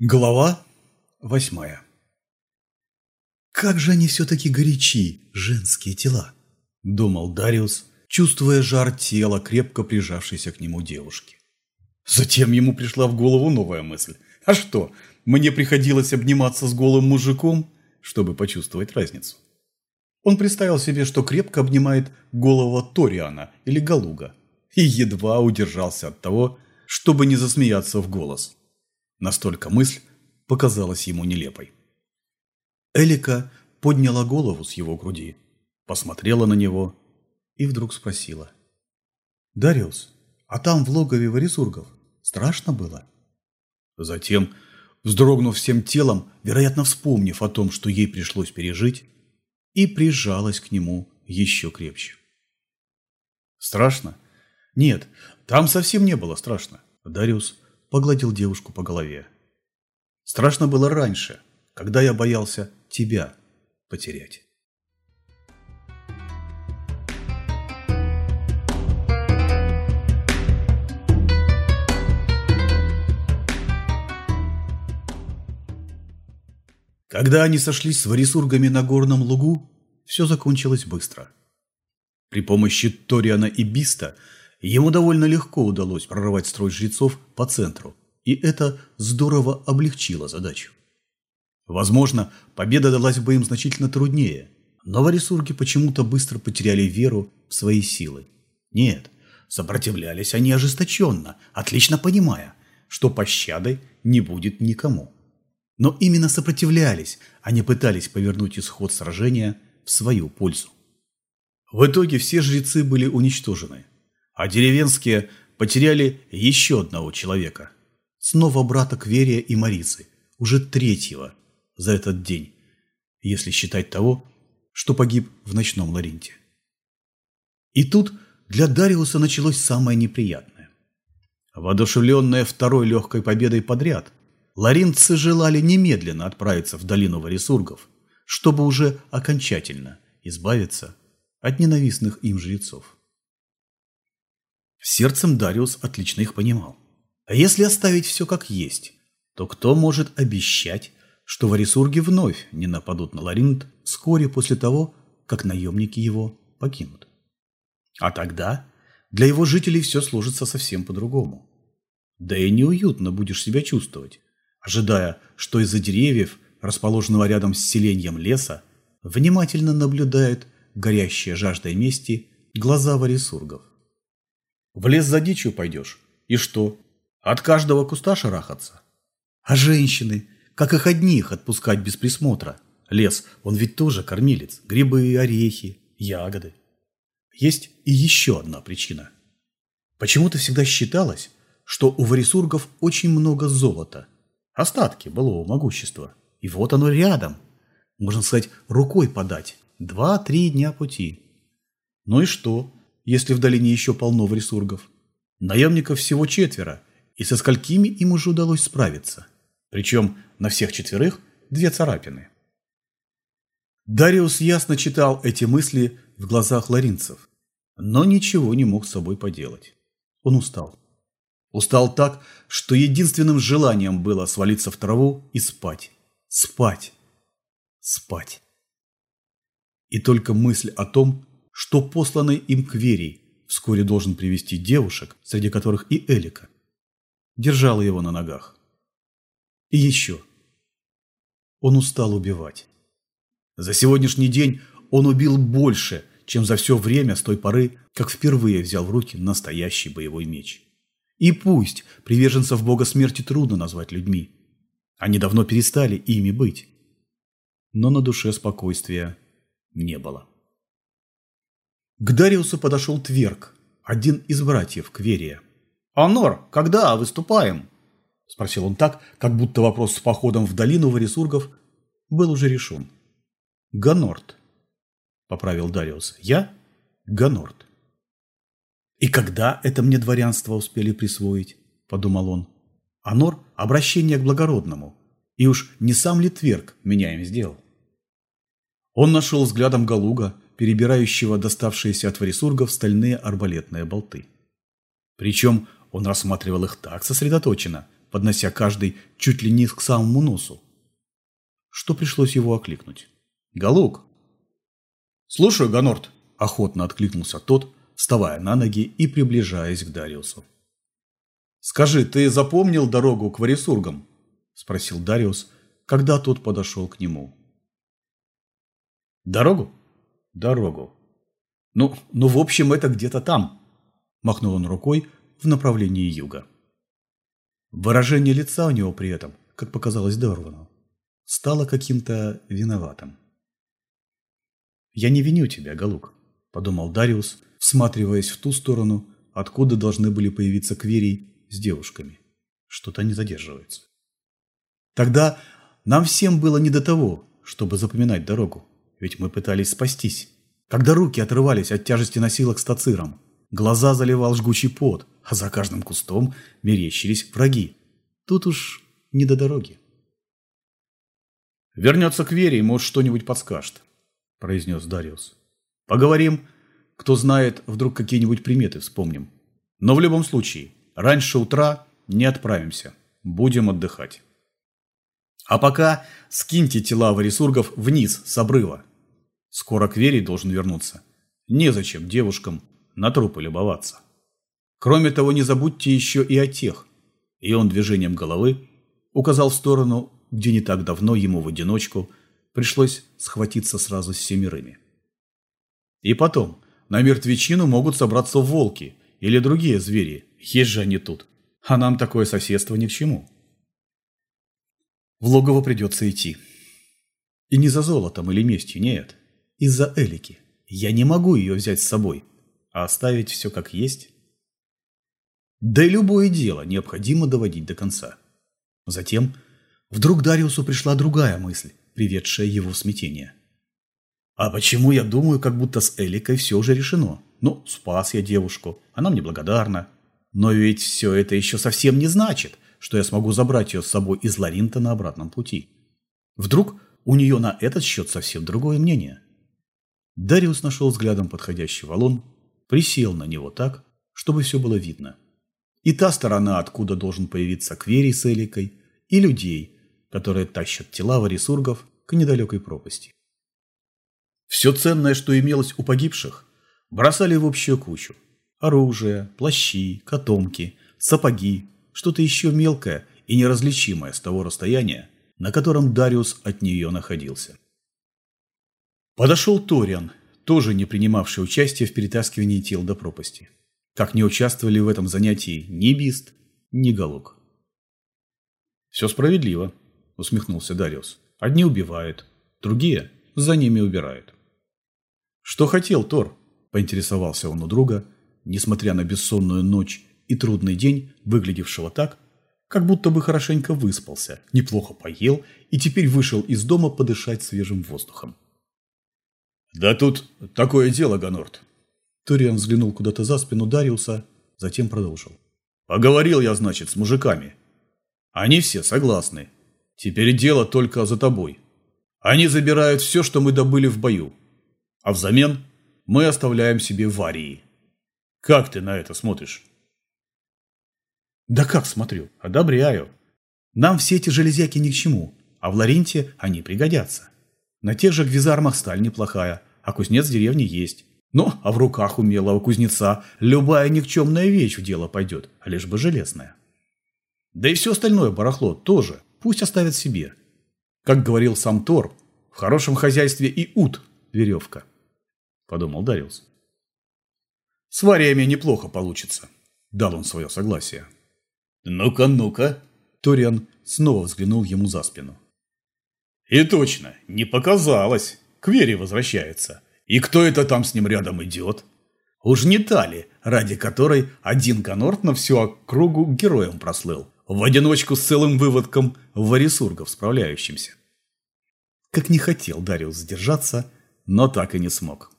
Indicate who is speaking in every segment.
Speaker 1: Глава восьмая «Как же они все-таки горячи, женские тела!» – думал Дариус, чувствуя жар тела, крепко прижавшейся к нему девушки. Затем ему пришла в голову новая мысль. «А что, мне приходилось обниматься с голым мужиком, чтобы почувствовать разницу?» Он представил себе, что крепко обнимает голого Ториана или Галуга, и едва удержался от того, чтобы не засмеяться в голос – Настолько мысль показалась ему нелепой. Элика подняла голову с его груди, посмотрела на него и вдруг спросила. «Дариус, а там в логове Варисургов страшно было?» Затем, вздрогнув всем телом, вероятно вспомнив о том, что ей пришлось пережить, и прижалась к нему еще крепче. «Страшно? Нет, там совсем не было страшно», – Дариус погладил девушку по голове. Страшно было раньше, когда я боялся тебя потерять. Когда они сошлись с варисургами на горном лугу, все закончилось быстро. При помощи Ториана и Биста – Ему довольно легко удалось прорвать строй жрецов по центру, и это здорово облегчило задачу. Возможно, победа далась бы им значительно труднее, но варисурги почему-то быстро потеряли веру в свои силы. Нет, сопротивлялись они ожесточенно, отлично понимая, что пощады не будет никому. Но именно сопротивлялись, а не пытались повернуть исход сражения в свою пользу. В итоге все жрецы были уничтожены, а деревенские потеряли еще одного человека. Снова брата Кверия и Марицы, уже третьего за этот день, если считать того, что погиб в ночном Ларинте. И тут для Дариуса началось самое неприятное. Воодушевленная второй легкой победой подряд, ларинцы желали немедленно отправиться в долину Варисургов, чтобы уже окончательно избавиться от ненавистных им жрецов. Сердцем Дариус отлично их понимал. А если оставить все как есть, то кто может обещать, что варисурги вновь не нападут на Ларинт вскоре после того, как наемники его покинут? А тогда для его жителей все сложится совсем по-другому. Да и неуютно будешь себя чувствовать, ожидая, что из-за деревьев, расположенного рядом с селением леса, внимательно наблюдают горящие жаждой мести глаза варисургов. В лес за дичью пойдешь. И что? От каждого куста шарахаться? А женщины? Как их одних отпускать без присмотра? Лес, он ведь тоже кормилец. Грибы, орехи, ягоды. Есть и еще одна причина. Почему-то всегда считалось, что у варисургов очень много золота. Остатки былого могущества. И вот оно рядом. Можно сказать, рукой подать. Два-три дня пути. Ну и что? Если в долине еще полно вресургов. Наемников всего четверо, и со сколькими им уже удалось справиться. Причем на всех четверых две царапины. Дариус ясно читал эти мысли в глазах ларинцев, но ничего не мог с собой поделать. Он устал. Устал так, что единственным желанием было свалиться в траву и спать. Спать. Спать. И только мысль о том, что посланный им Кверий вскоре должен привести девушек, среди которых и Элика, держала его на ногах. И еще. Он устал убивать. За сегодняшний день он убил больше, чем за все время с той поры, как впервые взял в руки настоящий боевой меч. И пусть приверженцев бога смерти трудно назвать людьми. Они давно перестали ими быть. Но на душе спокойствия не было. К Дариусу подошел Тверк, один из братьев Кверия. «Анор, когда выступаем?» – спросил он так, как будто вопрос с походом в долину Варисургов был уже решен. «Ганорт», – поправил Дариус. «Я Ганорт». «И когда это мне дворянство успели присвоить?» – подумал он. «Анор – обращение к благородному. И уж не сам ли Тверк меня им сделал?» Он нашел взглядом Галуга – перебирающего доставшиеся от варисургов стальные арбалетные болты. Причем он рассматривал их так сосредоточенно, поднося каждый чуть ли не к самому носу. Что пришлось его окликнуть. «Галук!» «Слушаю, Ганорт!» – охотно откликнулся тот, вставая на ноги и приближаясь к Дариусу. «Скажи, ты запомнил дорогу к Варисургам?» – спросил Дариус, когда тот подошел к нему. «Дорогу?» «Дорогу. Ну, ну, в общем, это где-то там», – махнул он рукой в направлении юга. Выражение лица у него при этом, как показалось Дорвану, стало каким-то виноватым. «Я не виню тебя, Галук», – подумал Дариус, всматриваясь в ту сторону, откуда должны были появиться Кверий с девушками. Что-то не задерживается. Тогда нам всем было не до того, чтобы запоминать дорогу, ведь мы пытались спастись. Когда руки отрывались от тяжести носилок с тациром, глаза заливал жгучий пот, а за каждым кустом мерещились враги. Тут уж не до дороги. «Вернется к Вере и, может, что-нибудь подскажет», – произнес Дариус. «Поговорим. Кто знает, вдруг какие-нибудь приметы вспомним. Но в любом случае, раньше утра не отправимся. Будем отдыхать. А пока скиньте тела варисургов вниз с обрыва. Скоро Кверий должен вернуться. Незачем девушкам на трупы любоваться. Кроме того, не забудьте еще и о тех. И он движением головы указал в сторону, где не так давно ему в одиночку пришлось схватиться сразу с семерыми. И потом, на мертвечину могут собраться волки или другие звери, есть же они тут. А нам такое соседство ни к чему. В логово придется идти. И не за золотом или местью, нет. Из-за Элики. Я не могу ее взять с собой, а оставить все как есть. Да и любое дело необходимо доводить до конца. Затем вдруг Дариусу пришла другая мысль, приведшая его в смятение. А почему я думаю, как будто с Эликой все уже решено? Ну, спас я девушку, она мне благодарна. Но ведь все это еще совсем не значит, что я смогу забрать ее с собой из Ларинта на обратном пути. Вдруг у нее на этот счет совсем другое мнение. Дариус нашел взглядом подходящий валун, присел на него так, чтобы все было видно. И та сторона, откуда должен появиться Кверий с Эликой, и людей, которые тащат тела варисургов к недалекой пропасти. Все ценное, что имелось у погибших, бросали в общую кучу. Оружие, плащи, котомки, сапоги, что-то еще мелкое и неразличимое с того расстояния, на котором Дариус от нее находился. Подошел Ториан, тоже не принимавший участие в перетаскивании тел до пропасти. Как не участвовали в этом занятии ни Бист, ни Галук. «Все справедливо», – усмехнулся Дариус. «Одни убивают, другие за ними убирают». «Что хотел Тор?» – поинтересовался он у друга, несмотря на бессонную ночь и трудный день, выглядевшего так, как будто бы хорошенько выспался, неплохо поел и теперь вышел из дома подышать свежим воздухом. «Да тут такое дело, Ганорт!» Ториан взглянул куда-то за спину Дариуса, затем продолжил. «Поговорил я, значит, с мужиками. Они все согласны. Теперь дело только за тобой. Они забирают все, что мы добыли в бою а взамен мы оставляем себе варии. Как ты на это смотришь? Да как смотрю? Одобряю. Нам все эти железяки ни к чему, а в Ларинте они пригодятся. На тех же гвизармах сталь неплохая, а кузнец в деревне есть. Ну, а в руках умелого кузнеца любая никчемная вещь в дело пойдет, а лишь бы железная. Да и все остальное барахло тоже, пусть оставят себе. Как говорил сам Тор, в хорошем хозяйстве и ут – веревка подумал Дариус. С вариями неплохо получится, дал он свое согласие. Ну-ка, ну-ка. Ториан снова взглянул ему за спину. И точно, не показалось. К Вере возвращается. И кто это там с ним рядом идет? Уж не та ли, ради которой один Конорт на всю округу героем прослыл, в одиночку с целым выводком варисургов справляющимся. Как не хотел Дариус сдержаться, но так и не смог.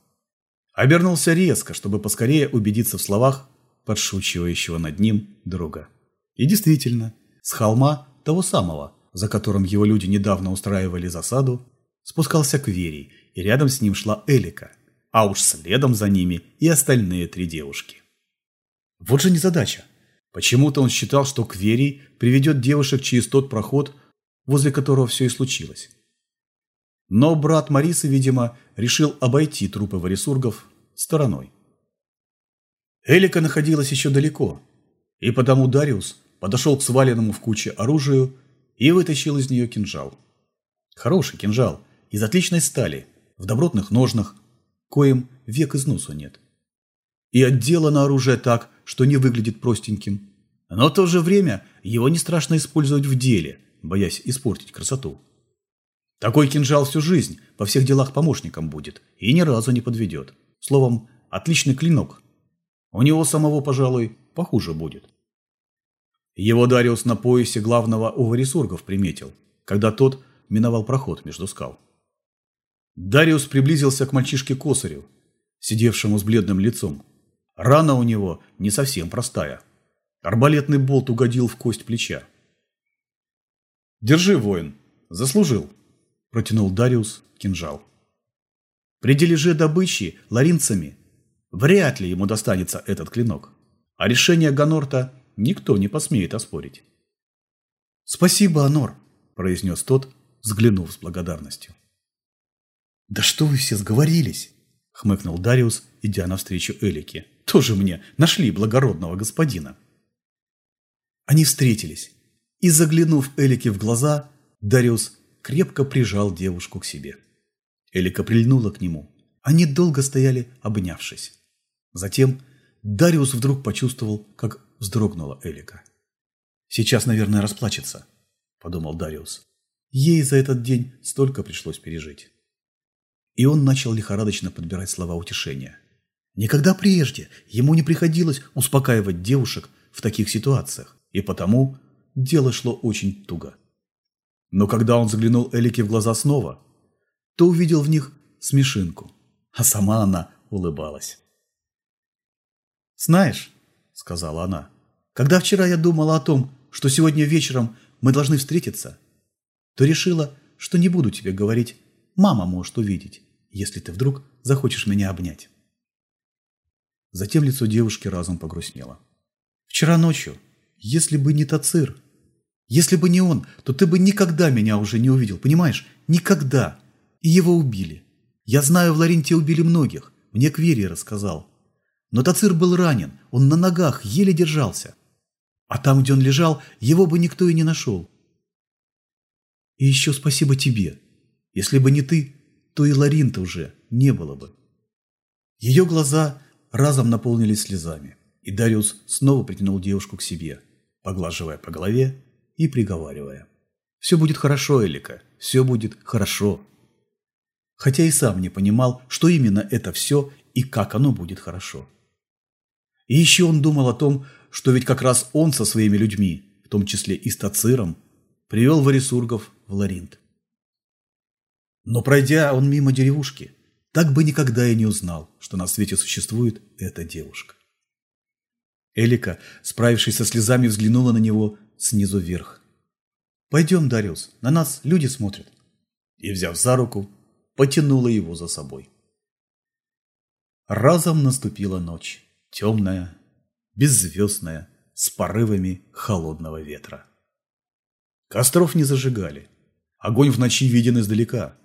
Speaker 1: Обернулся резко, чтобы поскорее убедиться в словах подшучивающего над ним друга. И действительно, с холма того самого, за которым его люди недавно устраивали засаду, спускался к Вере, и рядом с ним шла Элика, а уж следом за ними и остальные три девушки. Вот же незадача. Почему-то он считал, что Кверий приведет девушек через тот проход, возле которого все и случилось. Но брат Марисы, видимо, решил обойти трупы варисургов стороной. Элика находилась еще далеко, и потому Дариус подошел к сваленному в куче оружию и вытащил из нее кинжал. Хороший кинжал, из отличной стали, в добротных ножнах, коим век износу нет. И отделано оружие так, что не выглядит простеньким, но в то же время его не страшно использовать в деле, боясь испортить красоту. Такой кинжал всю жизнь во всех делах помощником будет и ни разу не подведет. Словом, отличный клинок. У него самого, пожалуй, похуже будет. Его Дариус на поясе главного у варисургов приметил, когда тот миновал проход между скал. Дариус приблизился к мальчишке Косарю, сидевшему с бледным лицом. Рана у него не совсем простая. Арбалетный болт угодил в кость плеча. «Держи, воин, заслужил», протянул Дариус кинжал. При дележе добычи ларинцами вряд ли ему достанется этот клинок, а решение Ганорта никто не посмеет оспорить. «Спасибо, Анор», – произнес тот, взглянув с благодарностью. «Да что вы все сговорились?» – хмыкнул Дариус, идя навстречу Элике. «Тоже мне нашли благородного господина». Они встретились, и, заглянув Элике в глаза, Дариус крепко прижал девушку к себе. Элика прильнула к нему. Они долго стояли, обнявшись. Затем Дариус вдруг почувствовал, как вздрогнула Элика. «Сейчас, наверное, расплачется», – подумал Дариус. Ей за этот день столько пришлось пережить. И он начал лихорадочно подбирать слова утешения. Никогда прежде ему не приходилось успокаивать девушек в таких ситуациях, и потому дело шло очень туго. Но когда он заглянул Элике в глаза снова, то увидел в них смешинку, а сама она улыбалась. «Знаешь», — сказала она, — «когда вчера я думала о том, что сегодня вечером мы должны встретиться, то решила, что не буду тебе говорить, мама может увидеть, если ты вдруг захочешь меня обнять». Затем лицо девушки разом погрустнело. «Вчера ночью, если бы не Тацир, если бы не он, то ты бы никогда меня уже не увидел, понимаешь? Никогда. И его убили. Я знаю, в Ларинте убили многих. Мне Кверий рассказал. Но Тацир был ранен, он на ногах, еле держался. А там, где он лежал, его бы никто и не нашел. И еще спасибо тебе. Если бы не ты, то и Ларинта уже не было бы. Ее глаза разом наполнились слезами, и Дариус снова притянул девушку к себе, поглаживая по голове и приговаривая. «Все будет хорошо, Элика, все будет хорошо». Хотя и сам не понимал, что именно это все и как оно будет хорошо. И еще он думал о том, что ведь как раз он со своими людьми, в том числе и с Тациром, привел Варисургов в Ларинт. Но пройдя он мимо деревушки, так бы никогда и не узнал, что на свете существует эта девушка. Элика, справившись со слезами, взглянула на него снизу вверх. «Пойдем, Дариус, на нас люди смотрят». И, взяв за руку, потянула его за собой. Разом наступила ночь, темная, беззвездная, с порывами холодного ветра. Костров не зажигали. Огонь в ночи виден издалека.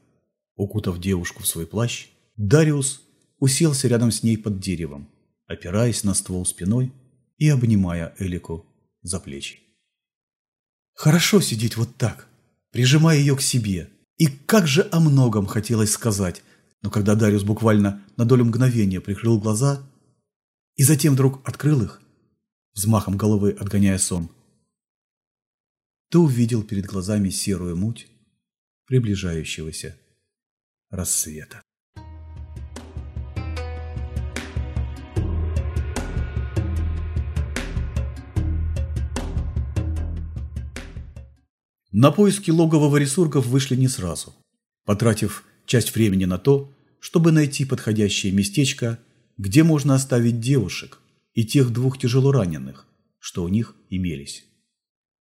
Speaker 1: Укутав девушку в свой плащ, Дариус уселся рядом с ней под деревом, опираясь на ствол спиной и обнимая Элику за плечи. Хорошо сидеть вот так, прижимая ее к себе. И как же о многом хотелось сказать, но когда Дариус буквально на долю мгновения прикрыл глаза и затем вдруг открыл их, взмахом головы отгоняя сон, то увидел перед глазами серую муть приближающегося рассвета. На поиски логова варисургов вышли не сразу, потратив часть времени на то, чтобы найти подходящее местечко, где можно оставить девушек и тех двух тяжело раненых, что у них имелись.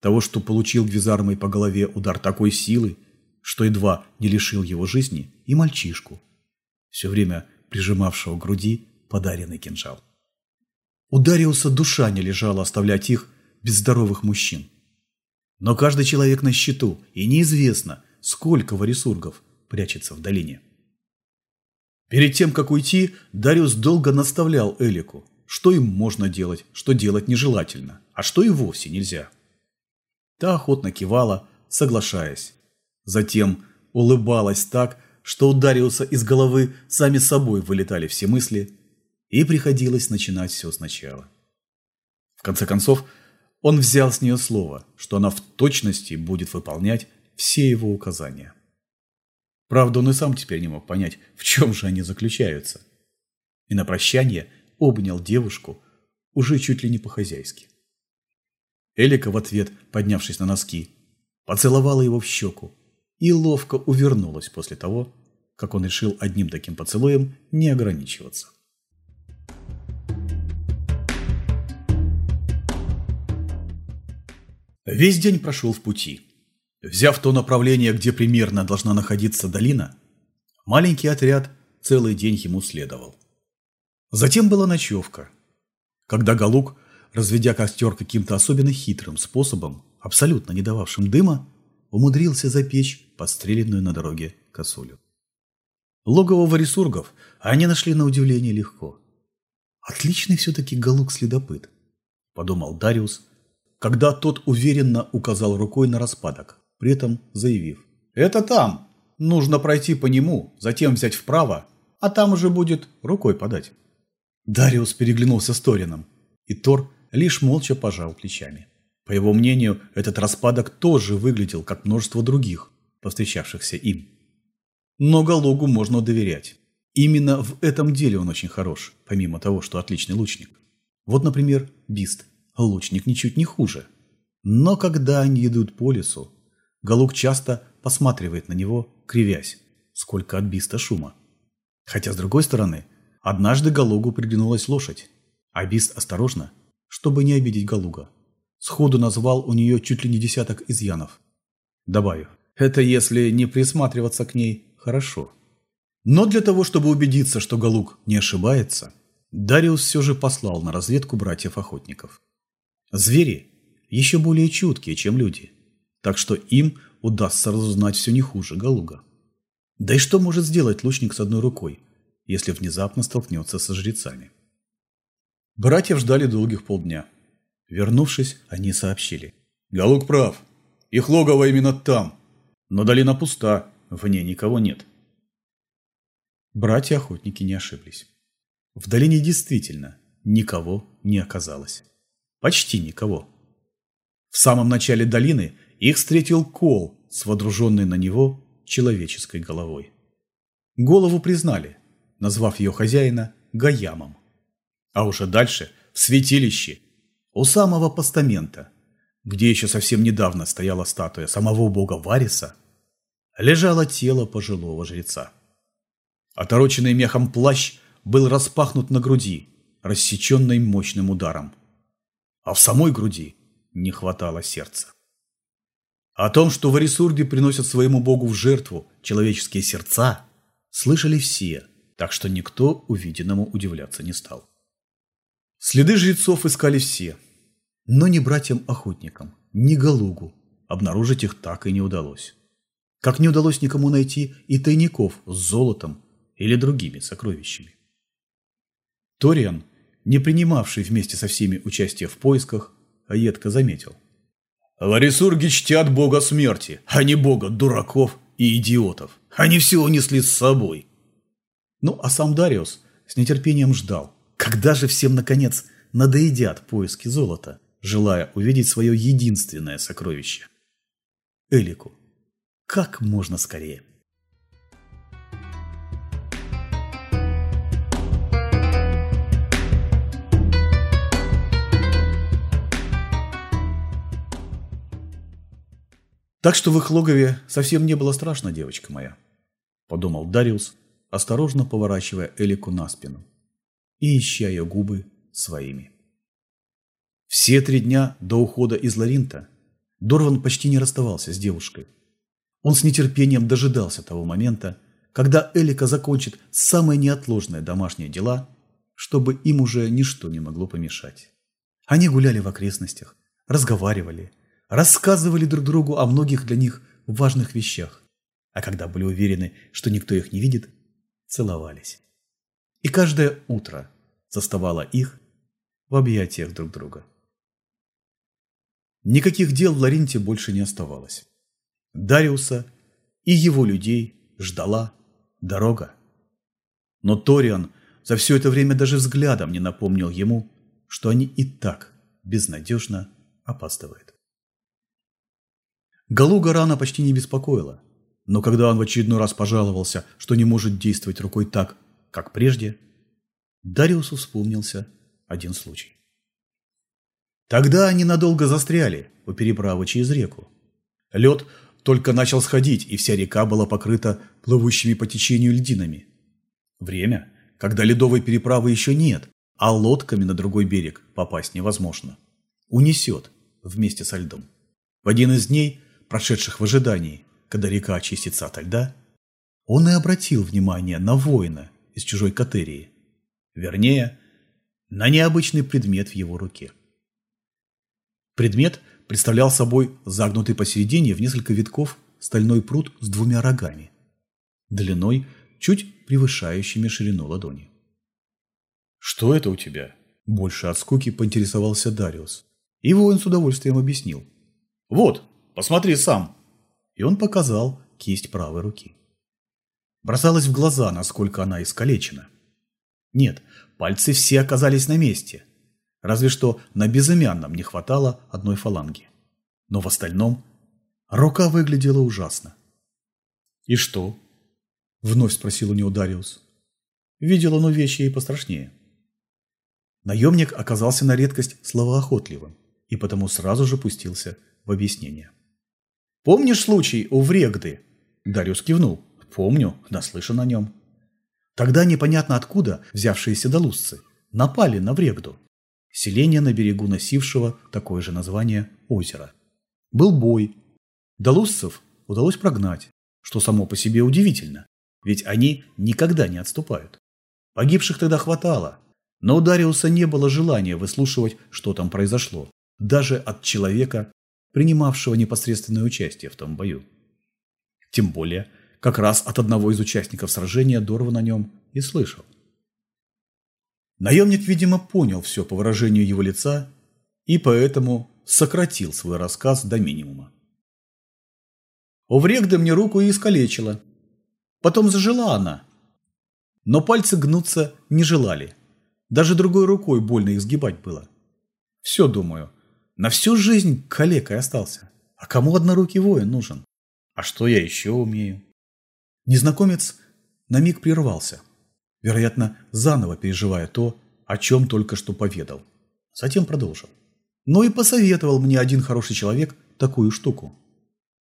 Speaker 1: Того, что получил Гвизармой по голове удар такой силы, что едва не лишил его жизни, и мальчишку, все время прижимавшего к груди подаренный кинжал. У Дариуса душа не лежала оставлять их без здоровых мужчин. Но каждый человек на счету, и неизвестно, сколько варисургов прячется в долине. Перед тем, как уйти, Дариус долго наставлял Элику, что им можно делать, что делать нежелательно, а что и вовсе нельзя. Та охотно кивала, соглашаясь. Затем улыбалась так, что у Дариуса из головы сами собой вылетали все мысли, и приходилось начинать все сначала. В конце концов, он взял с нее слово, что она в точности будет выполнять все его указания. Правда, он и сам теперь не мог понять, в чем же они заключаются. И на прощание обнял девушку уже чуть ли не по-хозяйски. Элика в ответ, поднявшись на носки, поцеловала его в щеку и ловко увернулась после того, как он решил одним таким поцелуем не ограничиваться. Весь день прошел в пути. Взяв то направление, где примерно должна находиться долина, маленький отряд целый день ему следовал. Затем была ночевка, когда Галук, разведя костер каким-то особенно хитрым способом, абсолютно не дававшим дыма, умудрился запечь подстреленную на дороге косулю. Логово варисургов они нашли на удивление легко. «Отличный все-таки Галук-следопыт», – подумал Дариус, когда тот уверенно указал рукой на распадок, при этом заявив. «Это там. Нужно пройти по нему, затем взять вправо, а там уже будет рукой подать». Дариус переглянулся с Торином, и Тор лишь молча пожал плечами. По его мнению, этот распадок тоже выглядел как множество других, повстречавшихся им. Но Галогу можно доверять. Именно в этом деле он очень хорош, помимо того, что отличный лучник. Вот, например, Бист – лучник ничуть не хуже. Но когда они идут по лесу, Галук часто посматривает на него, кривясь, сколько от биста шума. Хотя, с другой стороны, однажды Галугу приглянулась лошадь, а осторожно, чтобы не обидеть Галуга, сходу назвал у нее чуть ли не десяток изъянов. Добавив, это если не присматриваться к ней хорошо. Но для того, чтобы убедиться, что Галук не ошибается, Дариус все же послал на разведку братьев-охотников. Звери еще более чуткие, чем люди, так что им удастся разузнать все не хуже Галуга. Да и что может сделать лучник с одной рукой, если внезапно столкнется со жрецами? Братьев ждали долгих полдня. Вернувшись, они сообщили. Галук прав. Их логово именно там. Но долина пуста, в ней никого нет. Братья-охотники не ошиблись. В долине действительно никого не оказалось. Почти никого. В самом начале долины их встретил кол с водруженной на него человеческой головой. Голову признали, назвав ее хозяина Гаямом. А уже дальше, в святилище, у самого постамента, где еще совсем недавно стояла статуя самого бога Вариса, лежало тело пожилого жреца. Отороченный мехом плащ был распахнут на груди, рассеченный мощным ударом а в самой груди не хватало сердца. О том, что варисурги приносят своему богу в жертву человеческие сердца, слышали все, так что никто увиденному удивляться не стал. Следы жрецов искали все, но ни братьям-охотникам, ни Галугу обнаружить их так и не удалось. Как не удалось никому найти и тайников с золотом или другими сокровищами. Ториан не принимавший вместе со всеми участие в поисках, едко заметил. «Ларисурги чтят бога смерти, а не бога дураков и идиотов. Они все унесли с собой». Ну, а сам Дариус с нетерпением ждал, когда же всем, наконец, надоедят поиски золота, желая увидеть свое единственное сокровище. Элику. Как можно скорее. Так что в их логове совсем не было страшно, девочка моя, подумал Дариус, осторожно поворачивая Элику на спину и ища ее губы своими. Все три дня до ухода из Ларинта Дорван почти не расставался с девушкой. Он с нетерпением дожидался того момента, когда Элика закончит самые неотложные домашние дела, чтобы им уже ничто не могло помешать. Они гуляли в окрестностях, разговаривали, рассказывали друг другу о многих для них важных вещах, а когда были уверены, что никто их не видит, целовались. И каждое утро заставало их в объятиях друг друга. Никаких дел в Ларинте больше не оставалось. Дариуса и его людей ждала дорога. Но Ториан за все это время даже взглядом не напомнил ему, что они и так безнадежно опаздывают. Галуга рана почти не беспокоила, но когда он в очередной раз пожаловался, что не может действовать рукой так, как прежде, Дариусу вспомнился один случай. Тогда они надолго застряли у переправы через реку. Лед только начал сходить, и вся река была покрыта плывущими по течению льдинами. Время, когда ледовой переправы еще нет, а лодками на другой берег попасть невозможно. Унесет вместе со льдом. В один из дней, прошедших в ожидании, когда река очистится от льда, он и обратил внимание на воина из чужой катерии. Вернее, на необычный предмет в его руке. Предмет представлял собой загнутый посередине в несколько витков стальной пруд с двумя рогами, длиной чуть превышающими ширину ладони. «Что это у тебя?» Больше от скуки поинтересовался Дариус. И воин с удовольствием объяснил. «Вот, посмотри сам!» И он показал кисть правой руки. Бросалось в глаза, насколько она искалечена. Нет, пальцы все оказались на месте – Разве что на безымянном не хватало одной фаланги. Но в остальном рука выглядела ужасно. «И что?» – вновь спросил у него Дариус. Видел он вещи и пострашнее. Наемник оказался на редкость словоохотливым и потому сразу же пустился в объяснение. «Помнишь случай у Врегды?» Дариус кивнул. «Помню, наслышан о нем». Тогда непонятно откуда взявшиеся долусцы напали на Врегду селение на берегу носившего такое же название озера. Был бой. Долусцев удалось прогнать, что само по себе удивительно, ведь они никогда не отступают. Погибших тогда хватало, но у Дариуса не было желания выслушивать, что там произошло, даже от человека, принимавшего непосредственное участие в том бою. Тем более, как раз от одного из участников сражения Дорва на нем и слышал. Наемник, видимо, понял все по выражению его лица и поэтому сократил свой рассказ до минимума. Оврегда мне руку и искалечила. Потом зажила она. Но пальцы гнуться не желали. Даже другой рукой больно их сгибать было. Все, думаю, на всю жизнь калекой остался. А кому однорукий воин нужен? А что я еще умею? Незнакомец на миг прервался – вероятно, заново переживая то, о чем только что поведал. Затем продолжил. Но и посоветовал мне один хороший человек такую штуку.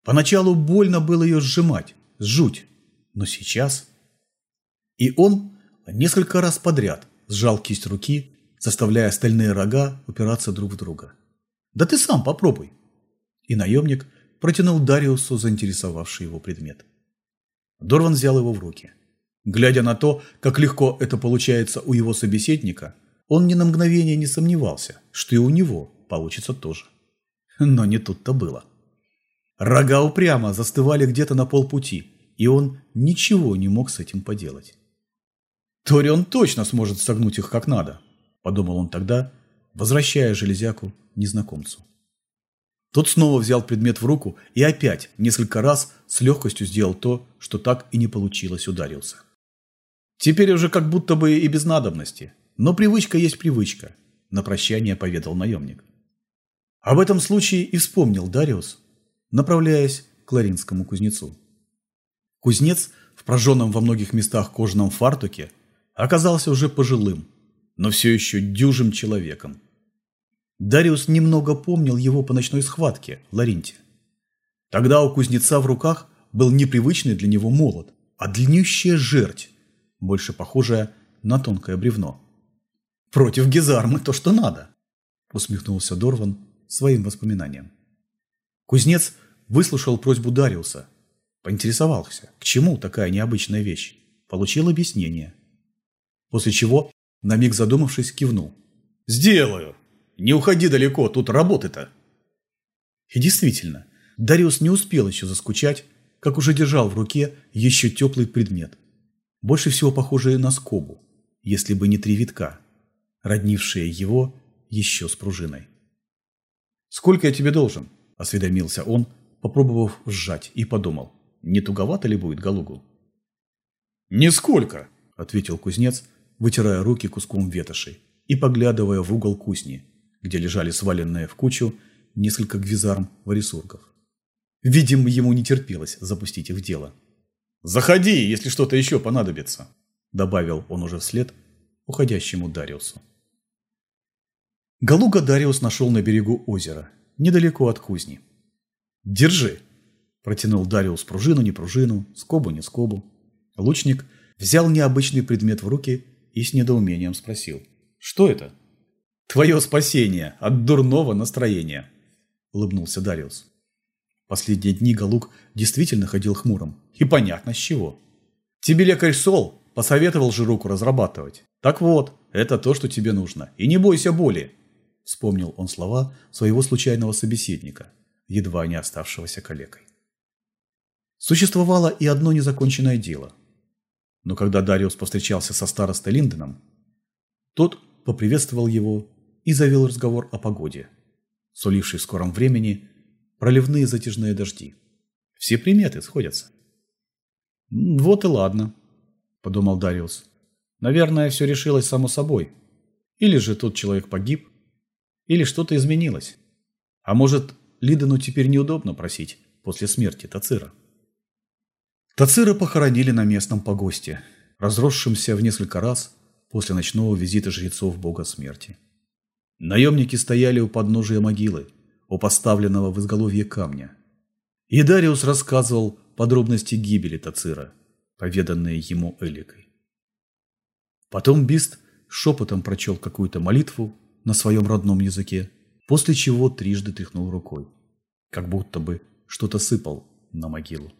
Speaker 1: Поначалу больно было ее сжимать, сжуть, но сейчас... И он несколько раз подряд сжал кисть руки, заставляя остальные рога упираться друг в друга. «Да ты сам попробуй!» И наемник протянул Дариусу заинтересовавший его предмет. Дорван взял его в руки – Глядя на то, как легко это получается у его собеседника, он ни на мгновение не сомневался, что и у него получится тоже. Но не тут-то было. Рога упрямо застывали где-то на полпути, и он ничего не мог с этим поделать. «Торион точно сможет согнуть их как надо», – подумал он тогда, возвращая железяку незнакомцу. Тот снова взял предмет в руку и опять несколько раз с легкостью сделал то, что так и не получилось, ударился. Теперь уже как будто бы и без надобности. Но привычка есть привычка, на прощание поведал наемник. Об этом случае и вспомнил Дариус, направляясь к Ларинскому кузнецу. Кузнец в прожженном во многих местах кожаном фартуке оказался уже пожилым, но все еще дюжим человеком. Дариус немного помнил его по ночной схватке Ларинте. Тогда у кузнеца в руках был непривычный для него молот, а длиннющая жердь, больше похожее на тонкое бревно. «Против Гизармы то, что надо!» – усмехнулся Дорван своим воспоминанием. Кузнец выслушал просьбу Дариуса, поинтересовался, к чему такая необычная вещь, получил объяснение. После чего на миг задумавшись, кивнул. «Сделаю! Не уходи далеко, тут работы-то!» И действительно, Дариус не успел еще заскучать, как уже держал в руке еще теплый предмет. Больше всего похожий на скобу, если бы не три витка, роднившие его еще с пружиной. «Сколько я тебе должен?» – осведомился он, попробовав сжать, и подумал, не туговато ли будет Галугу. «Нисколько!» – ответил кузнец, вытирая руки куском ветоши и поглядывая в угол кузни, где лежали сваленные в кучу несколько гвизарм варисургов. Видимо, ему не терпелось запустить их в дело. «Заходи, если что-то еще понадобится», – добавил он уже вслед уходящему Дариусу. Галуга Дариус нашел на берегу озера, недалеко от кузни. «Держи!» – протянул Дариус пружину, не пружину, скобу, не скобу. Лучник взял необычный предмет в руки и с недоумением спросил. «Что это?» «Твое спасение от дурного настроения», – улыбнулся Дариус. Последние дни Галук действительно ходил хмурым. И понятно с чего. Тебе лекарь Сол посоветовал же руку разрабатывать. Так вот, это то, что тебе нужно. И не бойся боли. Вспомнил он слова своего случайного собеседника, едва не оставшегося калекой. Существовало и одно незаконченное дело. Но когда Дариус повстречался со старостой Линденом, тот поприветствовал его и завел разговор о погоде, сулившей в скором времени проливные затяжные дожди. Все приметы сходятся. «Вот и ладно», – подумал Дариус. «Наверное, все решилось само собой. Или же тот человек погиб, или что-то изменилось. А может, Лидену теперь неудобно просить после смерти Тацира?» Тацира похоронили на местном погосте, разросшемся в несколько раз после ночного визита жрецов бога смерти. Наемники стояли у подножия могилы, у поставленного в изголовье камня. И Дариус рассказывал подробности гибели Тацира, поведанные ему Эликой. Потом Бист шепотом прочел какую-то молитву на своем родном языке, после чего трижды тряхнул рукой, как будто бы что-то сыпал на могилу.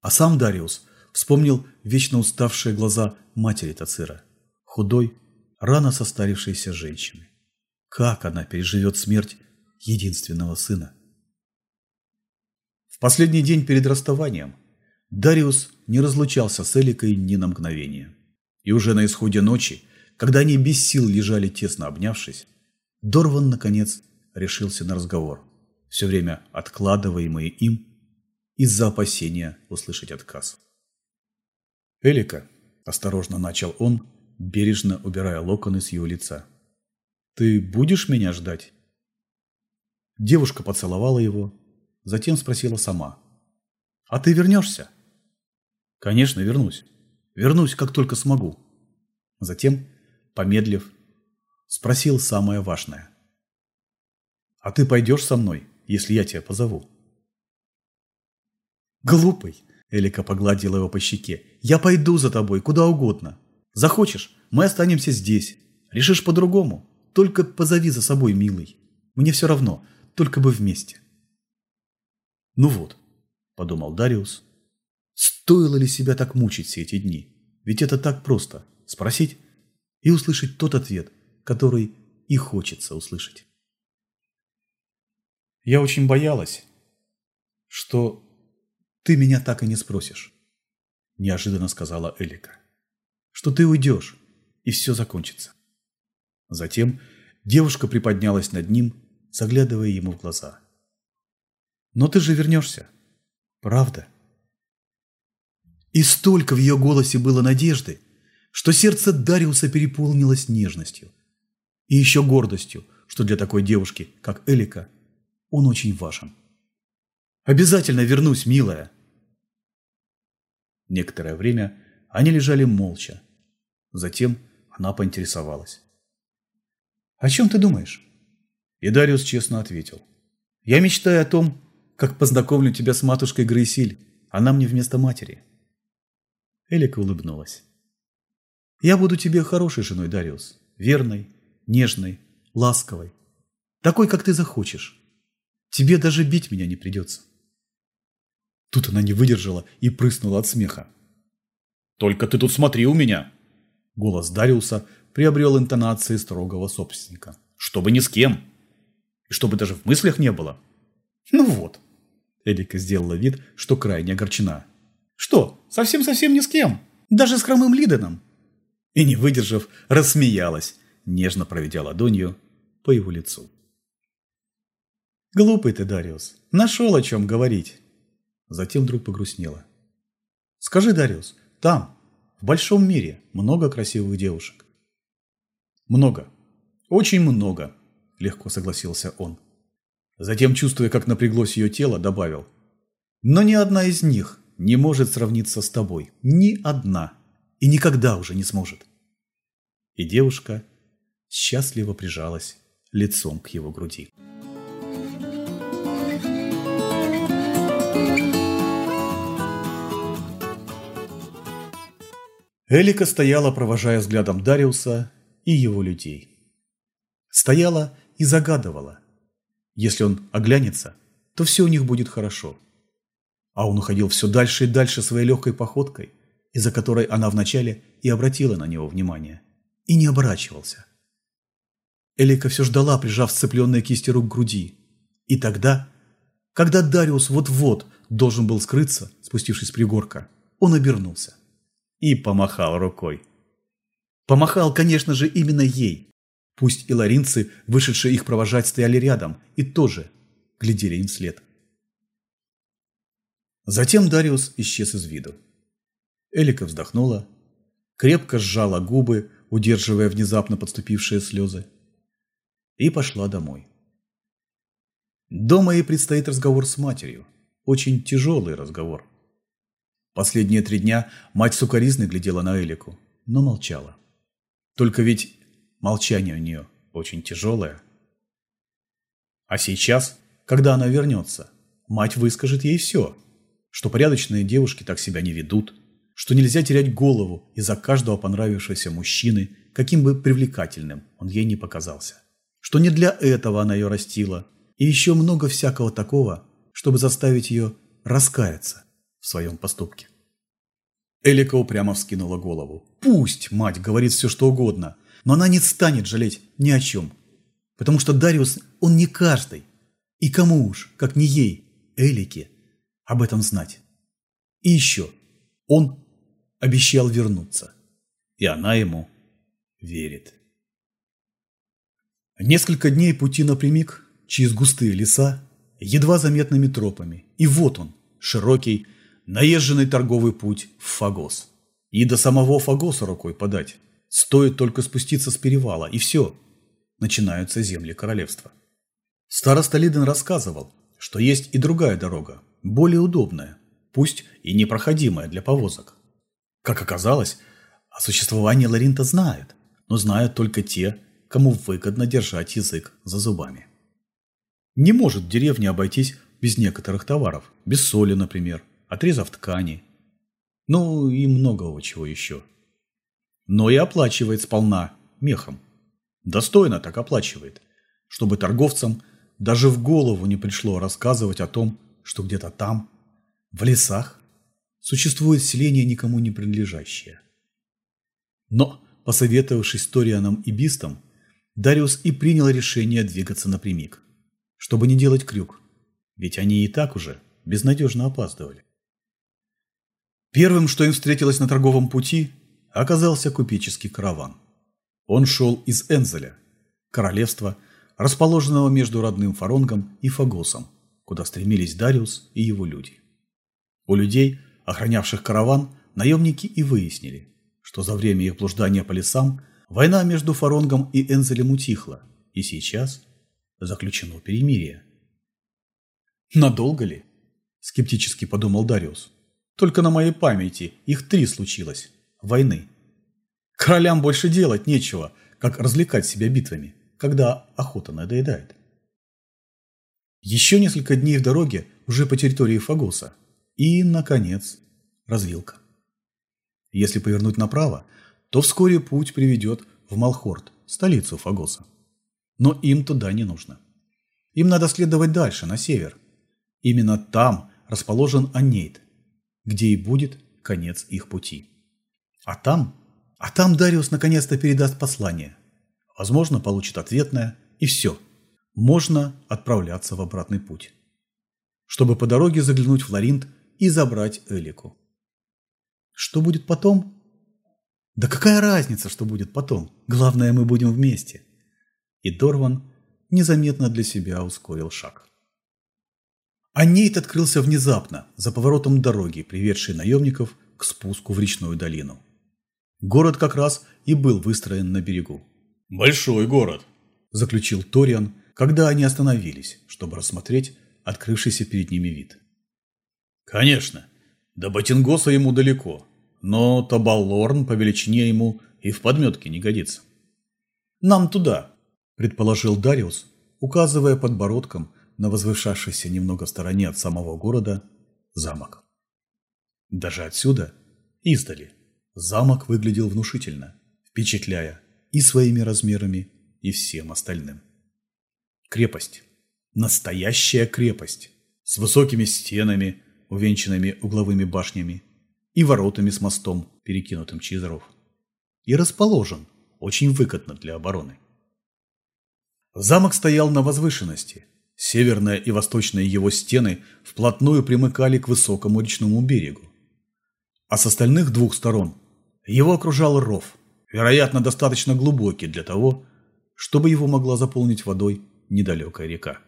Speaker 1: А сам Дариус вспомнил вечно уставшие глаза матери Тацира, худой, рано состарившейся женщины. Как она переживет смерть единственного сына. В последний день перед расставанием Дариус не разлучался с Эликой ни на мгновение. И уже на исходе ночи, когда они без сил лежали тесно обнявшись, Дорван, наконец, решился на разговор, все время откладываемый им из-за опасения услышать отказ. «Элика», – осторожно начал он, бережно убирая локоны с его лица, – «ты будешь меня ждать?» Девушка поцеловала его, затем спросила сама. «А ты вернешься?» «Конечно, вернусь. Вернусь, как только смогу». Затем, помедлив, спросил самое важное. «А ты пойдешь со мной, если я тебя позову?» «Глупый!» – Элика погладила его по щеке. «Я пойду за тобой, куда угодно. Захочешь, мы останемся здесь. Решишь по-другому. Только позови за собой, милый. Мне все равно, только бы вместе. Ну вот, подумал Дариус, стоило ли себя так мучить все эти дни? Ведь это так просто – спросить и услышать тот ответ, который и хочется услышать. Я очень боялась, что ты меня так и не спросишь, неожиданно сказала Элика. Что ты уйдешь, и все закончится. Затем девушка приподнялась над ним заглядывая ему в глаза. «Но ты же вернешься, правда?» И столько в ее голосе было надежды, что сердце Дариуса переполнилось нежностью и еще гордостью, что для такой девушки, как Элика, он очень важен. «Обязательно вернусь, милая!» Некоторое время они лежали молча. Затем она поинтересовалась. «О чем ты думаешь?» И Дариус честно ответил. «Я мечтаю о том, как познакомлю тебя с матушкой Грейсиль. Она мне вместо матери». Элика улыбнулась. «Я буду тебе хорошей женой, Дариус. Верной, нежной, ласковой. Такой, как ты захочешь. Тебе даже бить меня не придется». Тут она не выдержала и прыснула от смеха. «Только ты тут смотри у меня!» Голос Дариуса приобрел интонации строгого собственника. Чтобы ни с кем. И чтобы даже в мыслях не было. Ну вот. Элика сделала вид, что крайне огорчена. Что, совсем-совсем ни с кем? Даже с хромым Лиденом? И не выдержав, рассмеялась, нежно проведя ладонью по его лицу. Глупый ты, Дариус. Нашел о чем говорить. Затем вдруг погрустнела. Скажи, Дариус, там, в большом мире, много красивых девушек. Много. Очень много, легко согласился он. Затем, чувствуя, как напряглось ее тело, добавил. Но ни одна из них не может сравниться с тобой. Ни одна. И никогда уже не сможет. И девушка счастливо прижалась лицом к его груди. Элика стояла, провожая взглядом Дариуса и его людей. Стояла и загадывала. Если он оглянется, то все у них будет хорошо. А он уходил все дальше и дальше своей легкой походкой, из-за которой она вначале и обратила на него внимание, и не оборачивался. Элика все ждала, прижав сцепленные кисти рук к груди. И тогда, когда Дариус вот-вот должен был скрыться, спустившись с пригорка, он обернулся и помахал рукой. Помахал, конечно же, именно ей. Пусть и ларинцы, вышедшие их провожать, стояли рядом и тоже глядели им вслед. Затем Дариус исчез из виду. Элика вздохнула, крепко сжала губы, удерживая внезапно подступившие слезы, и пошла домой. Дома ей предстоит разговор с матерью, очень тяжелый разговор. Последние три дня мать сукоризной глядела на Элику, но молчала. Только ведь молчание у нее очень тяжелое. А сейчас, когда она вернется, мать выскажет ей все, что порядочные девушки так себя не ведут, что нельзя терять голову из-за каждого понравившегося мужчины, каким бы привлекательным он ей не показался, что не для этого она ее растила, и еще много всякого такого, чтобы заставить ее раскаяться в своем поступке. Элика упрямо вскинула голову. Пусть мать говорит все, что угодно, но она не станет жалеть ни о чем. Потому что Дариус, он не каждый. И кому уж, как не ей, Элике, об этом знать. И еще, он обещал вернуться. И она ему верит. Несколько дней пути напрямик, через густые леса, едва заметными тропами. И вот он, широкий, наезженный торговый путь в Фагос. И до самого Фагоса рукой подать. Стоит только спуститься с перевала, и все. Начинаются земли королевства. Староста Лиден рассказывал, что есть и другая дорога, более удобная, пусть и непроходимая для повозок. Как оказалось, о существовании Ларинта знают, но знают только те, кому выгодно держать язык за зубами. Не может деревня обойтись без некоторых товаров, без соли, например, отрезав ткани, ну и многого чего еще. Но и оплачивает сполна, мехом. Достойно так оплачивает, чтобы торговцам даже в голову не пришло рассказывать о том, что где-то там, в лесах, существует селение никому не принадлежащее. Но, посоветовавшись с Торианом и Бистом, Дариус и принял решение двигаться напрямик, чтобы не делать крюк, ведь они и так уже безнадежно опаздывали. Первым, что им встретилось на торговом пути, оказался купеческий караван. Он шел из Энзеля, королевства, расположенного между родным Фаронгом и Фагосом, куда стремились Дариус и его люди. У людей, охранявших караван, наемники и выяснили, что за время их блуждания по лесам война между Фаронгом и Энзелем утихла, и сейчас заключено перемирие. «Надолго ли?» – скептически подумал Дариус. Только на моей памяти их три случилось. Войны. Королям больше делать нечего, как развлекать себя битвами, когда охота надоедает. Еще несколько дней в дороге уже по территории Фагоса. И, наконец, развилка. Если повернуть направо, то вскоре путь приведет в Малхорд, столицу Фагоса. Но им туда не нужно. Им надо следовать дальше, на север. Именно там расположен Аннейт, где и будет конец их пути. А там А там Дариус наконец-то передаст послание. Возможно, получит ответное, и все. Можно отправляться в обратный путь. Чтобы по дороге заглянуть в Ларинт и забрать Элику. Что будет потом? Да какая разница, что будет потом? Главное, мы будем вместе. И Дорван незаметно для себя ускорил шаг. А Нейт открылся внезапно, за поворотом дороги, приведшей наемников к спуску в речную долину. Город как раз и был выстроен на берегу.
Speaker 2: «Большой город», –
Speaker 1: заключил Ториан, когда они остановились, чтобы рассмотреть открывшийся перед ними вид.
Speaker 2: «Конечно, до Батингоса ему далеко, но Табаллорн по величине ему и в подметке не годится».
Speaker 1: «Нам туда», – предположил Дариус, указывая подбородком на возвышавшийся немного в стороне от самого города замок. Даже отсюда, издали, замок выглядел внушительно, впечатляя и своими размерами, и всем остальным. Крепость. Настоящая крепость. С высокими стенами, увенчанными угловыми башнями, и воротами с мостом, перекинутым через ров. И расположен очень выгодно для обороны. Замок стоял на возвышенности. Северная и восточная его стены вплотную примыкали к высокому речному берегу. А с остальных двух сторон его окружал ров, вероятно, достаточно глубокий для того, чтобы его могла заполнить водой недалекая река.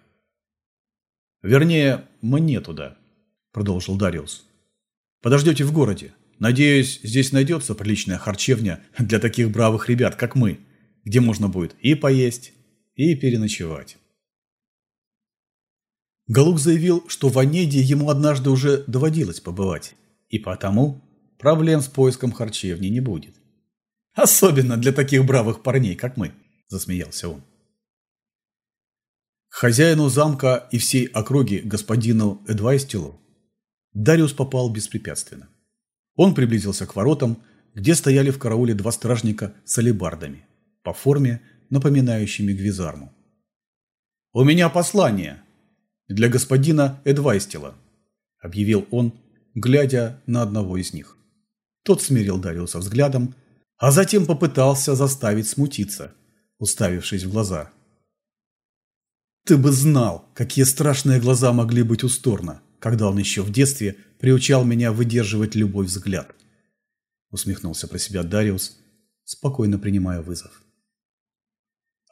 Speaker 1: «Вернее, мне туда», – продолжил Дариус. «Подождете в городе. Надеюсь, здесь найдется приличная харчевня для таких бравых ребят, как мы, где можно будет и поесть, и переночевать. Галук заявил, что в Онеде ему однажды уже доводилось побывать, и потому проблем с поиском харчевни не будет. Особенно для таких бравых парней, как мы, засмеялся он. Хозяину замка и всей округи господину Эдвайстилу Дариус попал беспрепятственно. Он приблизился к воротам, где стояли в карауле два стражника с алебардами, по форме напоминающими гвизарму. «У меня послание для господина Эдвайстила», – объявил он, глядя на одного из них. Тот смирил Дариуса взглядом, а затем попытался заставить смутиться, уставившись в глаза. «Ты бы знал, какие страшные глаза могли быть у Сторна, когда он еще в детстве приучал меня выдерживать любой взгляд», усмехнулся про себя Дариус, спокойно принимая вызов.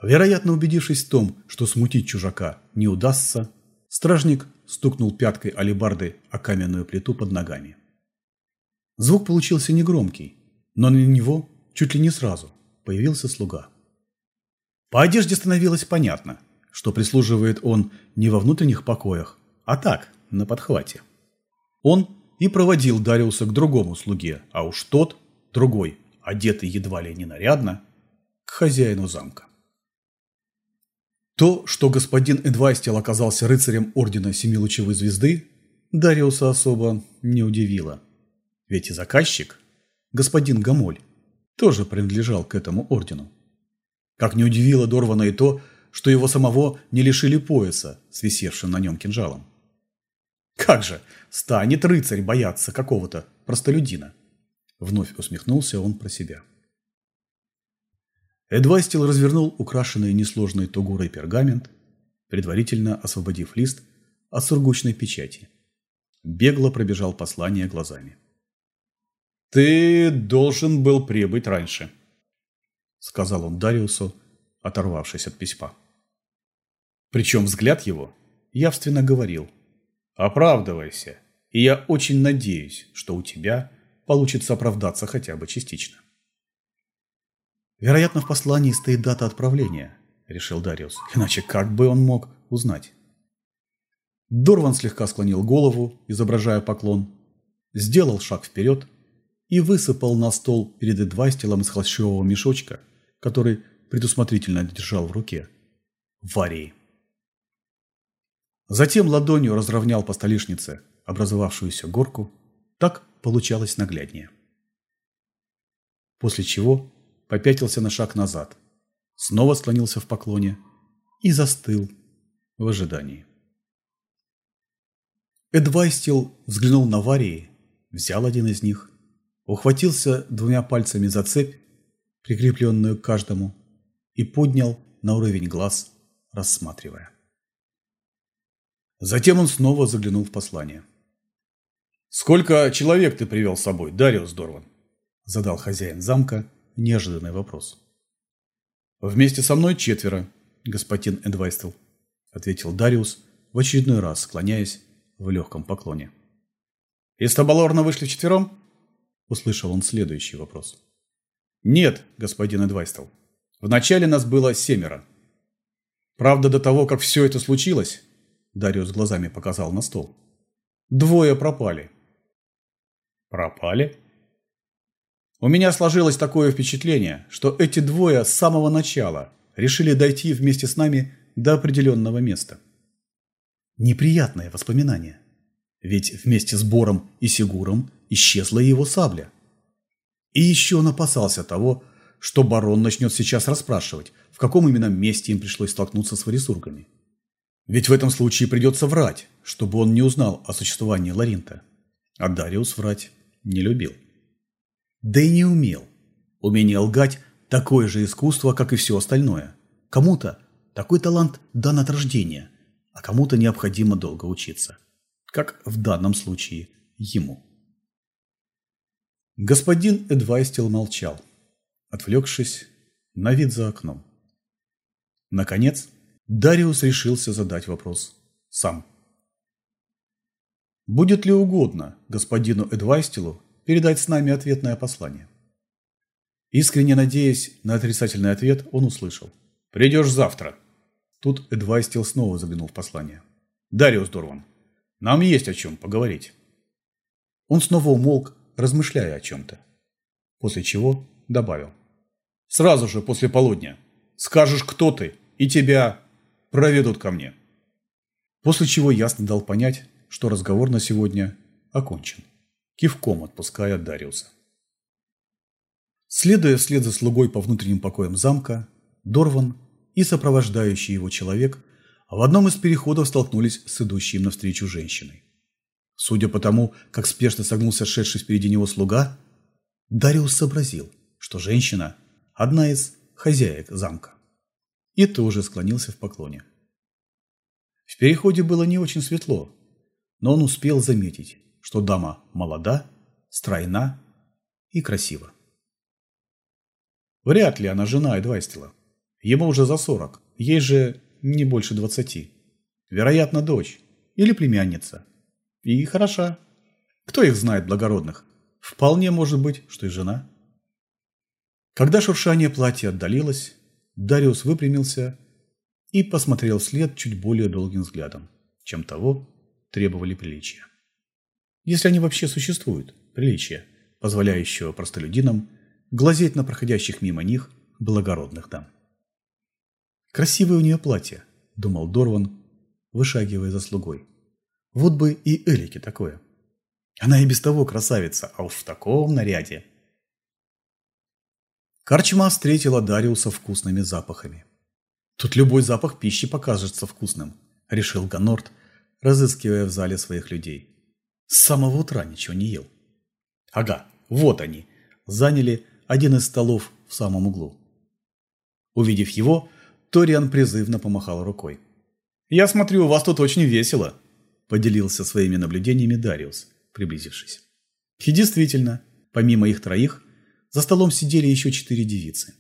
Speaker 1: Вероятно, убедившись в том, что смутить чужака не удастся, стражник стукнул пяткой алебарды о каменную плиту под ногами. Звук получился негромкий, но на него чуть ли не сразу появился слуга. По одежде становилось понятно, что прислуживает он не во внутренних покоях, а так, на подхвате. Он и проводил Дариуса к другому слуге, а уж тот, другой, одетый едва ли не нарядно, к хозяину замка. То, что господин Эдвайстел оказался рыцарем Ордена Семилучевой Звезды, Дариуса особо не удивило. Ведь и заказчик, господин Гамоль, тоже принадлежал к этому ордену. Как не удивило Дорвана и то, что его самого не лишили пояса с висевшим на нем кинжалом. Как же станет рыцарь бояться какого-то простолюдина? Вновь усмехнулся он про себя. Эдвайстил развернул украшенный несложной тугурой пергамент, предварительно освободив лист от сургучной печати. Бегло пробежал послание глазами. «Ты должен был прибыть раньше», — сказал он Дариусу, оторвавшись от письма. Причем взгляд его явственно говорил «Оправдывайся, и я очень надеюсь, что у тебя получится оправдаться хотя бы частично». Вероятно, в послании стоит дата отправления, решил Дариус. Иначе как бы он мог узнать? Дорван слегка склонил голову, изображая поклон, сделал шаг вперед и высыпал на стол перед Эдвайстелом из холщового мешочка, который предусмотрительно держал в руке. Варии. Затем ладонью разровнял по столешнице образовавшуюся горку. Так получалось нагляднее. После чего попятился на шаг назад, снова склонился в поклоне и застыл в ожидании. Эдвайстил взглянул на варии, взял один из них, ухватился двумя пальцами за цепь прикрепленную к каждому, и поднял на уровень глаз, рассматривая. Затем он снова заглянул в послание.
Speaker 2: «Сколько человек ты привел с собой, Дариус Дорван?»
Speaker 1: – задал хозяин замка неожиданный вопрос.
Speaker 2: «Вместе со мной четверо, господин Эдвайстел», – ответил Дариус, в очередной раз склоняясь в легком поклоне. «Из Табалорна вышли вчетвером?» – услышал он следующий вопрос. «Нет, господин Эдвайстел. Вначале нас было семеро. Правда, до того, как все это случилось, Дариус глазами показал на стол, двое пропали. Пропали? У меня сложилось такое впечатление, что эти двое с самого начала решили дойти вместе с нами до определенного места.
Speaker 1: Неприятное воспоминание. Ведь вместе с Бором и Сигуром исчезла его сабля. И еще он опасался того, что барон начнет сейчас расспрашивать, в каком именно месте им пришлось столкнуться с варисургами. Ведь в этом случае придется врать, чтобы он не узнал о существовании Ларинта. А Дариус врать не любил. Да и не умел. Умение лгать – такое же искусство, как и все остальное. Кому-то такой талант дан от рождения, а кому-то необходимо долго учиться. Как в данном случае ему. Господин Эдвайстел молчал, отвлекшись на вид за окном. Наконец, Дариус решился задать вопрос сам. «Будет ли угодно господину Эдвайстелу передать с нами ответное послание?» Искренне надеясь на отрицательный ответ, он услышал. «Придешь завтра». Тут Эдвайстел снова заглянул в послание. «Дариус Дорван, нам есть о чем поговорить». Он снова умолк, размышляя о чем-то. После чего добавил. «Сразу же после полудня. Скажешь, кто ты, и тебя проведут ко мне». После чего ясно дал понять, что разговор на сегодня окончен, кивком отпуская Дариуса. Следуя вслед за слугой по внутренним покоям замка, Дорван и сопровождающий его человек в одном из переходов столкнулись с идущей им навстречу женщиной. Судя по тому, как спешно согнулся шедший впереди него слуга, Дариус сообразил, что женщина – одна из хозяек замка. И тоже склонился в поклоне. В переходе было не очень светло, но он успел заметить, что дама молода, стройна и красива. Вряд ли она жена Эдвайстела. Ему уже за сорок, ей же не больше двадцати. Вероятно, дочь или племянница – и хороша. Кто их знает, благородных? Вполне может быть, что и жена. Когда шуршание платья отдалилось, Дариус выпрямился и посмотрел вслед чуть более долгим взглядом, чем того требовали приличия. Если они вообще существуют, приличия, позволяющего простолюдинам глазеть на проходящих мимо них благородных дам. «Красивое у нее платье», – думал Дорван, вышагивая за слугой. Вот бы и Элике такое. Она и без того красавица, а уж в таком наряде. Карчма встретила Дариуса вкусными запахами. Тут любой запах пищи покажется вкусным, решил Ганорт, разыскивая в зале своих людей. С самого утра ничего не ел. Ага, вот они, заняли один из столов в самом углу. Увидев его, Ториан призывно помахал рукой. «Я смотрю, у вас тут очень весело», поделился своими наблюдениями Дариус, приблизившись. И действительно, помимо их троих, за столом сидели еще четыре девицы.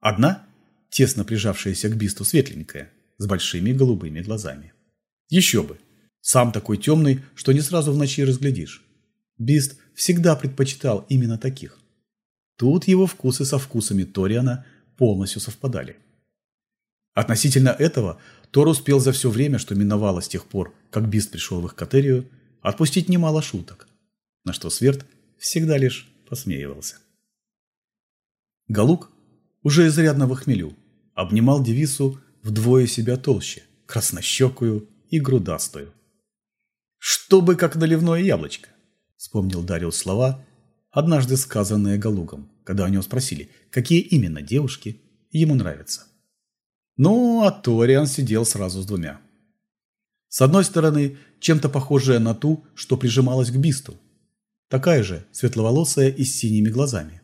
Speaker 1: Одна, тесно прижавшаяся к бисту светленькая, с большими голубыми глазами. Еще бы, сам такой темный, что не сразу в ночи разглядишь. Бист всегда предпочитал именно таких. Тут его вкусы со вкусами Ториана полностью совпадали. Относительно этого Тор успел за все время, что миновало с тех пор, как Бист пришел в их катерию, отпустить немало шуток, на что Сверд всегда лишь посмеивался. Галук, уже изрядно в хмелю, обнимал девицу вдвое себя толще, краснощекую и грудастую. «Чтобы как наливное яблочко», — вспомнил Дариус слова, однажды сказанные Галугом, когда у него спросили, какие именно девушки ему нравятся. Ну, а Ториан сидел сразу с двумя. С одной стороны, чем-то похожая на ту, что прижималась к бисту. Такая же, светловолосая и с синими глазами.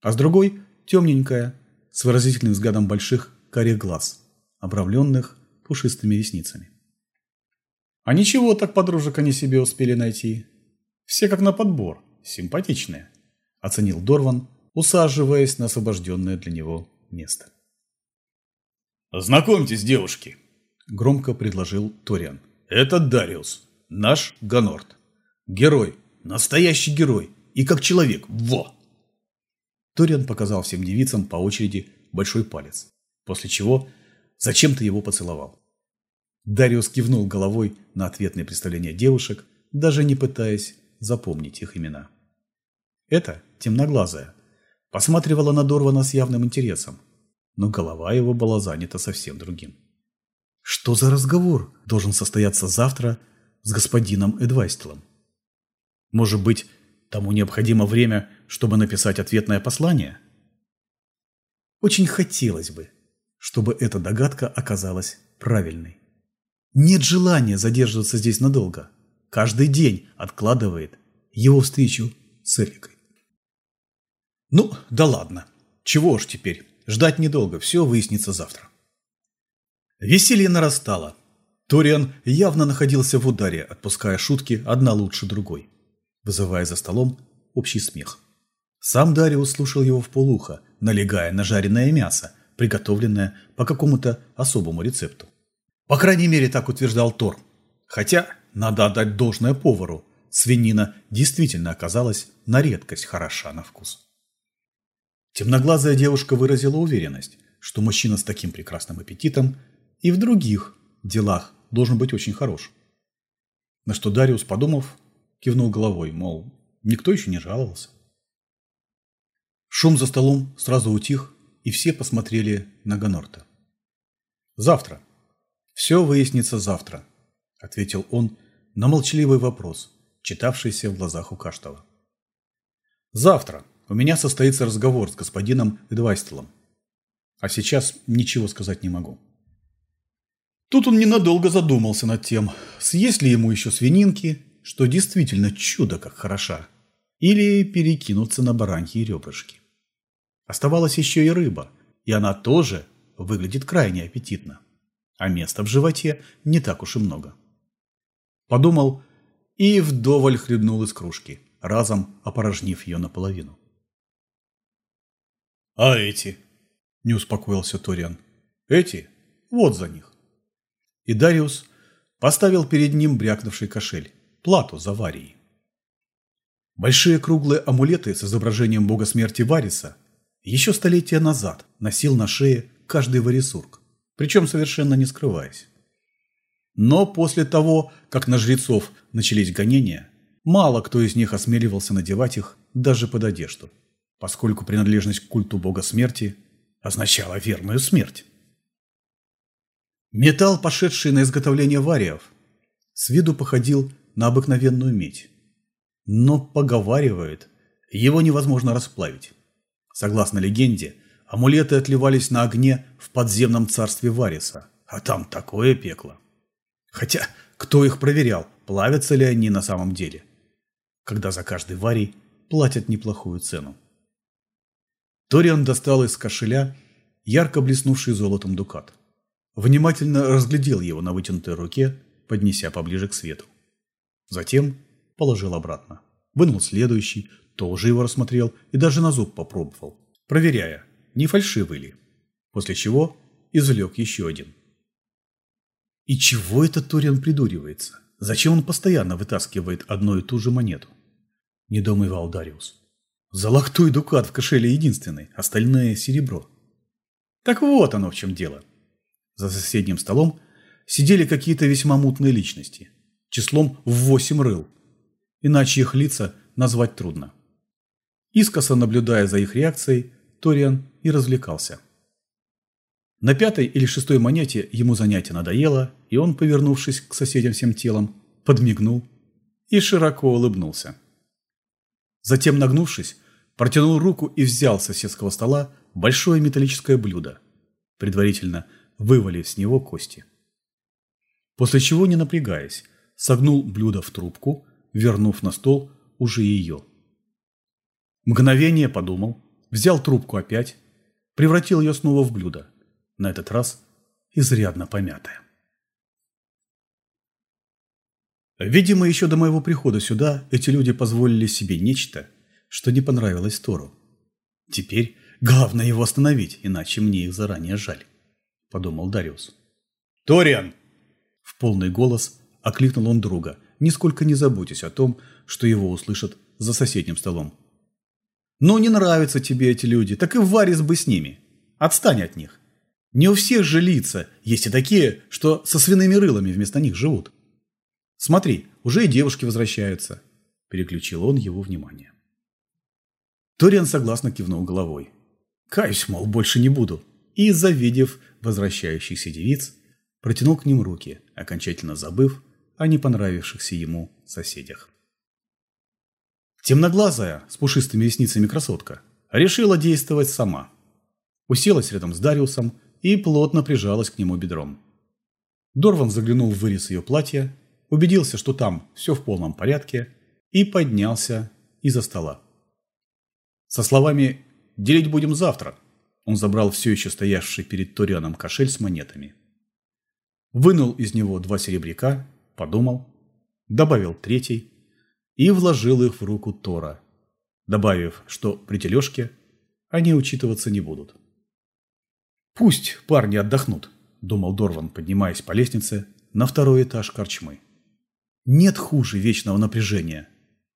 Speaker 1: А с другой, темненькая, с выразительным взглядом больших карих глаз, обрамленных пушистыми ресницами. А ничего так подружек они себе успели найти. Все как на подбор, симпатичные, оценил Дорван, усаживаясь на освобожденное для него место.
Speaker 2: «Знакомьтесь, девушки!»
Speaker 1: – громко предложил Ториан.
Speaker 2: «Это Дариус, наш Ганорт. Герой, настоящий герой, и как человек, во!»
Speaker 1: Ториан показал всем девицам по очереди большой палец, после чего зачем-то его поцеловал. Дариус кивнул головой на ответные представления девушек, даже не пытаясь запомнить их имена. Это темноглазая, посматривала на Дорвана с явным интересом, но голова его была занята совсем другим. Что за разговор должен состояться завтра с господином Эдвайстелом? Может быть, тому необходимо время, чтобы написать ответное послание? Очень хотелось бы, чтобы эта догадка оказалась правильной. Нет желания задерживаться здесь надолго. Каждый день откладывает его встречу с Эрикой. Ну, да ладно. Чего уж теперь. Ждать недолго, все выяснится завтра. Веселье нарастало. Ториан явно находился в ударе, отпуская шутки одна лучше другой, вызывая за столом общий смех. Сам Дариус слушал его в полухо, налегая на жареное мясо, приготовленное по какому-то особому рецепту. По крайней мере, так утверждал Тор. Хотя, надо отдать должное повару, свинина действительно оказалась на редкость хороша на вкус. Темноглазая девушка выразила уверенность, что мужчина с таким прекрасным аппетитом и в других делах должен быть очень хорош. На что Дариус, подумав, кивнул головой, мол, никто еще не жаловался. Шум за столом сразу утих, и все посмотрели на Ганорта. «Завтра. Все выяснится завтра», – ответил он на молчаливый вопрос, читавшийся в глазах у Каштова. «Завтра», у меня состоится разговор с господином Эдвайстелом. А сейчас ничего сказать не могу. Тут он ненадолго задумался над тем, съесть ли ему еще свининки, что действительно чудо как хороша, или перекинуться на бараньи ребрышки. Оставалась еще и рыба, и она тоже выглядит крайне аппетитно, а места в животе не так уж и много. Подумал и вдоволь хлебнул из кружки, разом опорожнив ее наполовину.
Speaker 2: «А эти?»
Speaker 1: – не успокоился Ториан. «Эти? Вот за них». И Дариус поставил перед ним брякнувший кошель, плату за Варии. Большие круглые амулеты с изображением бога смерти Вариса еще столетия назад носил на шее каждый варисург, причем совершенно не скрываясь. Но после того, как на жрецов начались гонения, мало кто из них осмеливался надевать их даже под одежду поскольку принадлежность к культу бога смерти означала верную смерть. Металл, пошедший на изготовление вариев, с виду походил на обыкновенную медь. Но, поговаривают, его невозможно расплавить. Согласно легенде, амулеты отливались на огне в подземном царстве Вариса, а там такое пекло. Хотя, кто их проверял, плавятся ли они на самом деле, когда за каждый варий платят неплохую цену. Ториан достал из кошеля ярко блеснувший золотом дукат. Внимательно разглядел его на вытянутой руке, поднеся поближе к свету. Затем положил обратно. Вынул следующий, тоже его рассмотрел и даже на зуб попробовал, проверяя, не фальшивый ли. После чего извлек еще один. И чего этот Ториан придуривается? Зачем он постоянно вытаскивает одну и ту же монету? Недоумевал Дариус. Золотой дукат в кошеле единственный, остальное серебро. Так вот оно в чем дело. За соседним столом сидели какие-то весьма мутные личности, числом в восемь рыл. Иначе их лица назвать трудно. Искоса наблюдая за их реакцией, Ториан и развлекался. На пятой или шестой монете ему занятие надоело, и он, повернувшись к соседям всем телом, подмигнул и широко улыбнулся. Затем, нагнувшись, протянул руку и взял с соседского стола большое металлическое блюдо, предварительно вывалив с него кости. После чего, не напрягаясь, согнул блюдо в трубку, вернув на стол уже ее. Мгновение подумал, взял трубку опять, превратил ее снова в блюдо, на этот раз изрядно помятое. Видимо, еще до моего прихода сюда эти люди позволили себе нечто, что не понравилось Тору. Теперь главное его остановить, иначе мне их заранее жаль, подумал Дариус.
Speaker 2: Ториан!
Speaker 1: В полный голос окликнул он друга, нисколько не заботясь о том, что его услышат за соседним столом. «Ну, не нравятся тебе эти люди, так и варис бы с ними. Отстань от них. Не у всех же лица, есть и такие, что со свиными рылами вместо них живут. Смотри, уже и девушки возвращаются», – переключил он его внимание. Ториан согласно кивнул головой. «Каюсь, мол, больше не буду». И, завидев возвращающихся девиц, протянул к ним руки, окончательно забыв о не понравившихся ему соседях. Темноглазая, с пушистыми ресницами красотка, решила действовать сама. Уселась рядом с Дариусом и плотно прижалась к нему бедром. Дорван заглянул в вырез ее платья, убедился, что там все в полном порядке, и поднялся из-за стола. Со словами «делить будем завтра», он забрал все еще стоявший перед Торианом кошель с монетами. Вынул из него два серебряка, подумал, добавил третий и вложил их в руку Тора, добавив, что при тележке они учитываться не будут. «Пусть парни отдохнут», – думал Дорван, поднимаясь по лестнице на второй этаж корчмы. «Нет хуже вечного напряжения.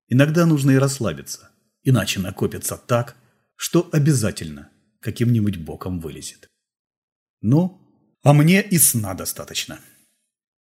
Speaker 1: Иногда нужно и расслабиться, иначе накопится так, что обязательно каким-нибудь боком вылезет. Ну, а мне и сна достаточно».